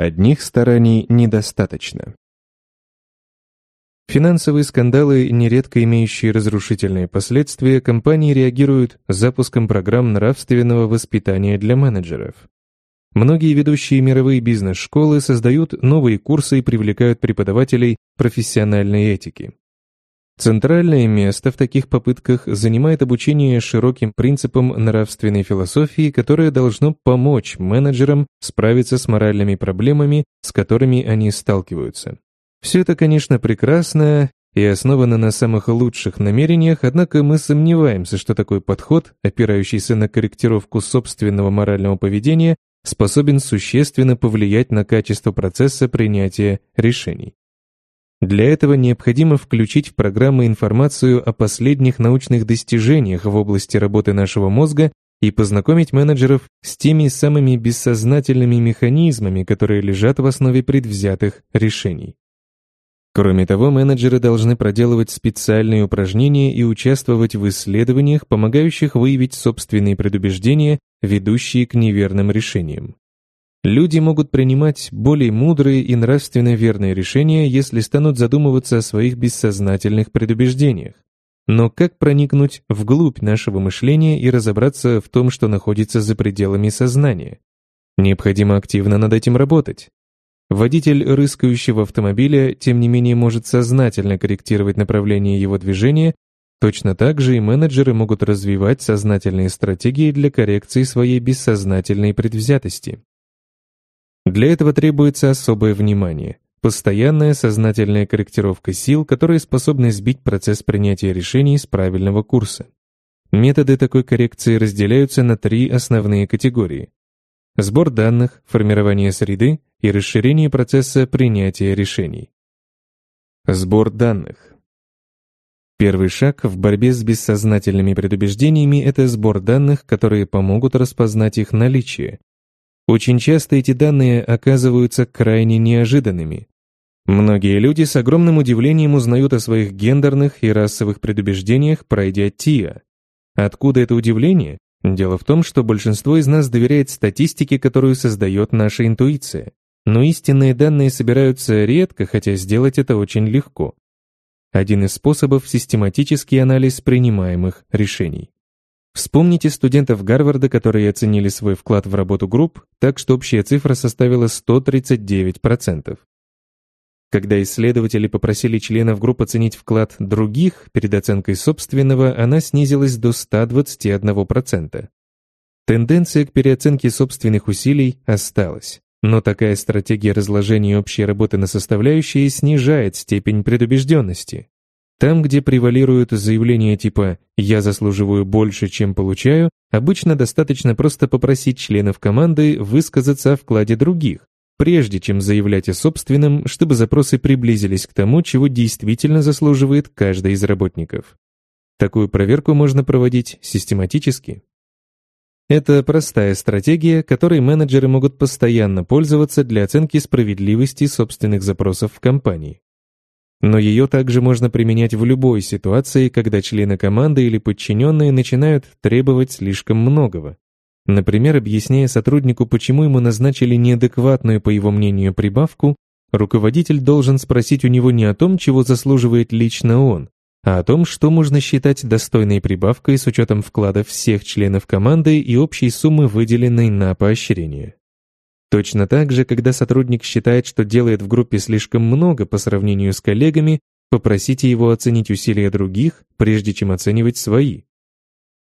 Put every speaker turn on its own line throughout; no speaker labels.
Одних стараний недостаточно. Финансовые скандалы, нередко имеющие разрушительные последствия, компании реагируют запуском программ нравственного воспитания для менеджеров. Многие ведущие мировые бизнес-школы создают новые курсы и привлекают преподавателей профессиональной этики. Центральное место в таких попытках занимает обучение широким принципам нравственной философии, которое должно помочь менеджерам справиться с моральными проблемами, с которыми они сталкиваются. Все это, конечно, прекрасно и основано на самых лучших намерениях, однако мы сомневаемся, что такой подход, опирающийся на корректировку собственного морального поведения, способен существенно повлиять на качество процесса принятия решений. Для этого необходимо включить в программы информацию о последних научных достижениях в области работы нашего мозга и познакомить менеджеров с теми самыми бессознательными механизмами, которые лежат в основе предвзятых решений. Кроме того, менеджеры должны проделывать специальные упражнения и участвовать в исследованиях, помогающих выявить собственные предубеждения, ведущие к неверным решениям. Люди могут принимать более мудрые и нравственно верные решения, если станут задумываться о своих бессознательных предубеждениях. Но как проникнуть вглубь нашего мышления и разобраться в том, что находится за пределами сознания? Необходимо активно над этим работать. Водитель рыскающего автомобиля, тем не менее, может сознательно корректировать направление его движения, точно так же и менеджеры могут развивать сознательные стратегии для коррекции своей бессознательной предвзятости. Для этого требуется особое внимание, постоянная сознательная корректировка сил, которые способны сбить процесс принятия решений с правильного курса. Методы такой коррекции разделяются на три основные категории. Сбор данных, формирование среды и расширение процесса принятия решений. Сбор данных. Первый шаг в борьбе с бессознательными предубеждениями – это сбор данных, которые помогут распознать их наличие, очень часто эти данные оказываются крайне неожиданными. Многие люди с огромным удивлением узнают о своих гендерных и расовых предубеждениях, пройдя ТИА. Откуда это удивление? Дело в том, что большинство из нас доверяет статистике, которую создает наша интуиция. Но истинные данные собираются редко, хотя сделать это очень легко. Один из способов – систематический анализ принимаемых решений. Вспомните студентов Гарварда, которые оценили свой вклад в работу групп так, что общая цифра составила 139%. Когда исследователи попросили членов групп оценить вклад других перед оценкой собственного, она снизилась до 121%. Тенденция к переоценке собственных усилий осталась. Но такая стратегия разложения общей работы на составляющие снижает степень предубежденности. Там, где превалирует заявления типа «я заслуживаю больше, чем получаю», обычно достаточно просто попросить членов команды высказаться о вкладе других, прежде чем заявлять о собственном, чтобы запросы приблизились к тому, чего действительно заслуживает каждый из работников. Такую проверку можно проводить систематически. Это простая стратегия, которой менеджеры могут постоянно пользоваться для оценки справедливости собственных запросов в компании. Но ее также можно применять в любой ситуации, когда члены команды или подчиненные начинают требовать слишком многого. Например, объясняя сотруднику, почему ему назначили неадекватную, по его мнению, прибавку, руководитель должен спросить у него не о том, чего заслуживает лично он, а о том, что можно считать достойной прибавкой с учетом вклада всех членов команды и общей суммы, выделенной на поощрение. Точно так же, когда сотрудник считает, что делает в группе слишком много по сравнению с коллегами, попросите его оценить усилия других, прежде чем оценивать свои.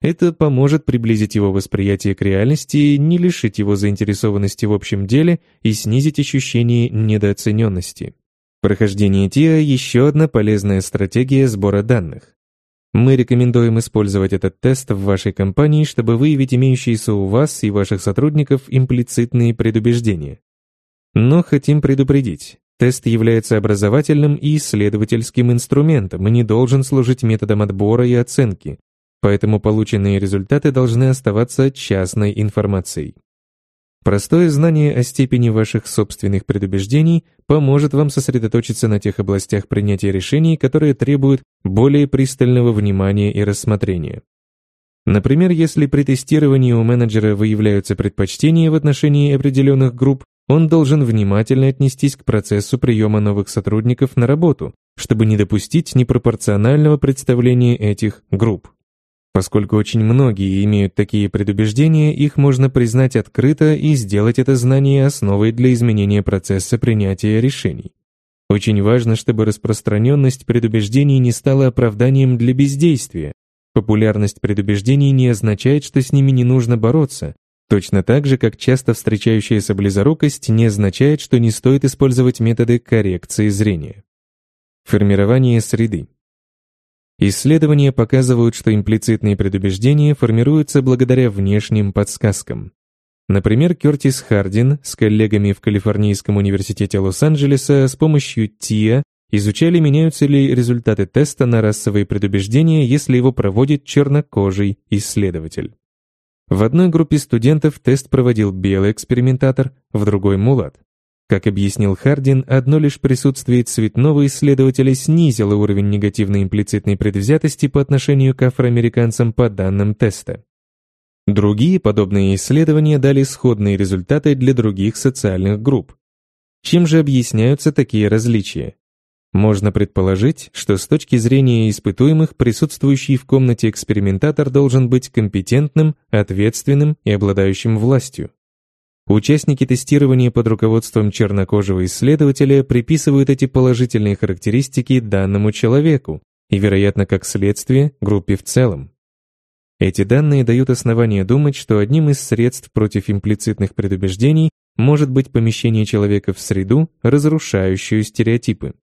Это поможет приблизить его восприятие к реальности, не лишить его заинтересованности в общем деле и снизить ощущение недооцененности. Прохождение ТИА – еще одна полезная стратегия сбора данных. Мы рекомендуем использовать этот тест в вашей компании, чтобы выявить имеющиеся у вас и ваших сотрудников имплицитные предубеждения. Но хотим предупредить, тест является образовательным и исследовательским инструментом и не должен служить методом отбора и оценки, поэтому полученные результаты должны оставаться частной информацией. Простое знание о степени ваших собственных предубеждений поможет вам сосредоточиться на тех областях принятия решений, которые требуют более пристального внимания и рассмотрения. Например, если при тестировании у менеджера выявляются предпочтения в отношении определенных групп, он должен внимательно отнестись к процессу приема новых сотрудников на работу, чтобы не допустить непропорционального представления этих групп. Поскольку очень многие имеют такие предубеждения, их можно признать открыто и сделать это знание основой для изменения процесса принятия решений. Очень важно, чтобы распространенность предубеждений не стала оправданием для бездействия. Популярность предубеждений не означает, что с ними не нужно бороться, точно так же, как часто встречающаяся близорукость не означает, что не стоит использовать методы коррекции зрения. Формирование среды. Исследования показывают, что имплицитные предубеждения формируются благодаря внешним подсказкам. Например, Кертис Хардин с коллегами в Калифорнийском университете Лос-Анджелеса с помощью ТИА изучали, меняются ли результаты теста на расовые предубеждения, если его проводит чернокожий исследователь. В одной группе студентов тест проводил белый экспериментатор, в другой – мулат. Как объяснил Хардин, одно лишь присутствие Цветного исследователя снизило уровень негативной имплицитной предвзятости по отношению к афроамериканцам по данным теста. Другие подобные исследования дали сходные результаты для других социальных групп. Чем же объясняются такие различия? Можно предположить, что с точки зрения испытуемых присутствующий в комнате экспериментатор должен быть компетентным, ответственным и обладающим властью. Участники тестирования под руководством чернокожего исследователя приписывают эти положительные характеристики данному человеку и, вероятно, как следствие, группе в целом. Эти данные дают основание думать, что одним из средств против имплицитных предубеждений может быть помещение человека в среду, разрушающую стереотипы.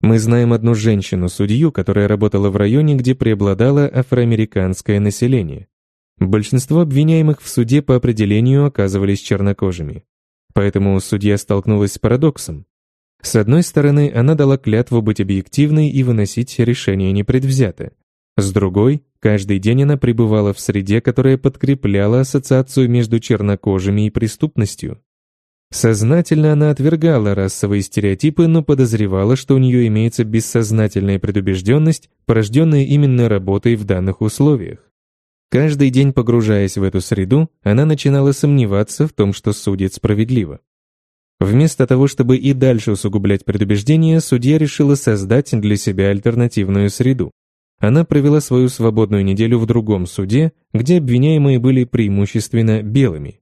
Мы знаем одну женщину-судью, которая работала в районе, где преобладало афроамериканское население. Большинство обвиняемых в суде по определению оказывались чернокожими. Поэтому судья столкнулась с парадоксом. С одной стороны, она дала клятву быть объективной и выносить решение непредвзято. С другой, каждый день она пребывала в среде, которая подкрепляла ассоциацию между чернокожими и преступностью. Сознательно она отвергала расовые стереотипы, но подозревала, что у нее имеется бессознательная предубежденность, порожденная именно работой в данных условиях. Каждый день погружаясь в эту среду, она начинала сомневаться в том, что судит справедливо. Вместо того, чтобы и дальше усугублять предубеждения, судья решила создать для себя альтернативную среду. Она провела свою свободную неделю в другом суде, где обвиняемые были преимущественно белыми.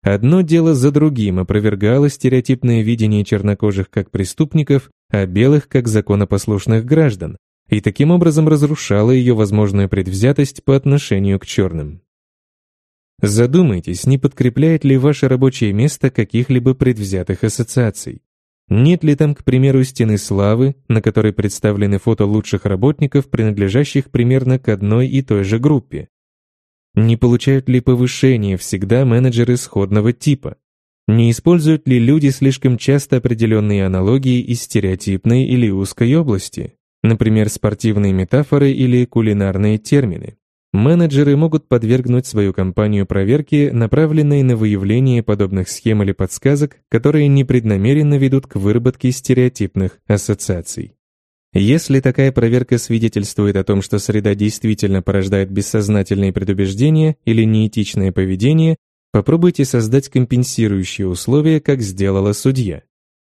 Одно дело за другим опровергало стереотипное видение чернокожих как преступников, а белых как законопослушных граждан, и таким образом разрушала ее возможную предвзятость по отношению к черным. Задумайтесь, не подкрепляет ли ваше рабочее место каких-либо предвзятых ассоциаций. Нет ли там, к примеру, стены славы, на которой представлены фото лучших работников, принадлежащих примерно к одной и той же группе? Не получают ли повышение всегда менеджеры сходного типа? Не используют ли люди слишком часто определенные аналогии из стереотипной или узкой области? например, спортивные метафоры или кулинарные термины. Менеджеры могут подвергнуть свою компанию проверке, направленной на выявление подобных схем или подсказок, которые непреднамеренно ведут к выработке стереотипных ассоциаций. Если такая проверка свидетельствует о том, что среда действительно порождает бессознательные предубеждения или неэтичное поведение, попробуйте создать компенсирующие условия, как сделала судья.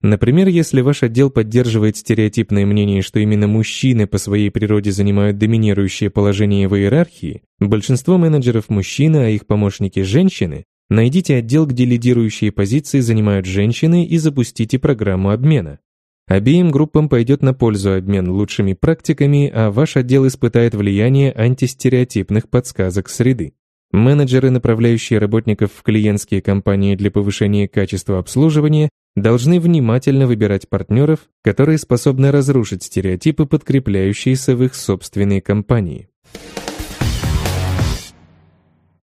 Например, если ваш отдел поддерживает стереотипное мнение, что именно мужчины по своей природе занимают доминирующее положение в иерархии, большинство менеджеров мужчины, а их помощники – женщины, найдите отдел, где лидирующие позиции занимают женщины и запустите программу обмена. Обеим группам пойдет на пользу обмен лучшими практиками, а ваш отдел испытает влияние антистереотипных подсказок среды. Менеджеры, направляющие работников в клиентские компании для повышения качества обслуживания, должны внимательно выбирать партнеров, которые способны разрушить стереотипы, подкрепляющиеся в их собственной компании.